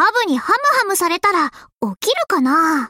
ハブにハムハムされたら起きるかな？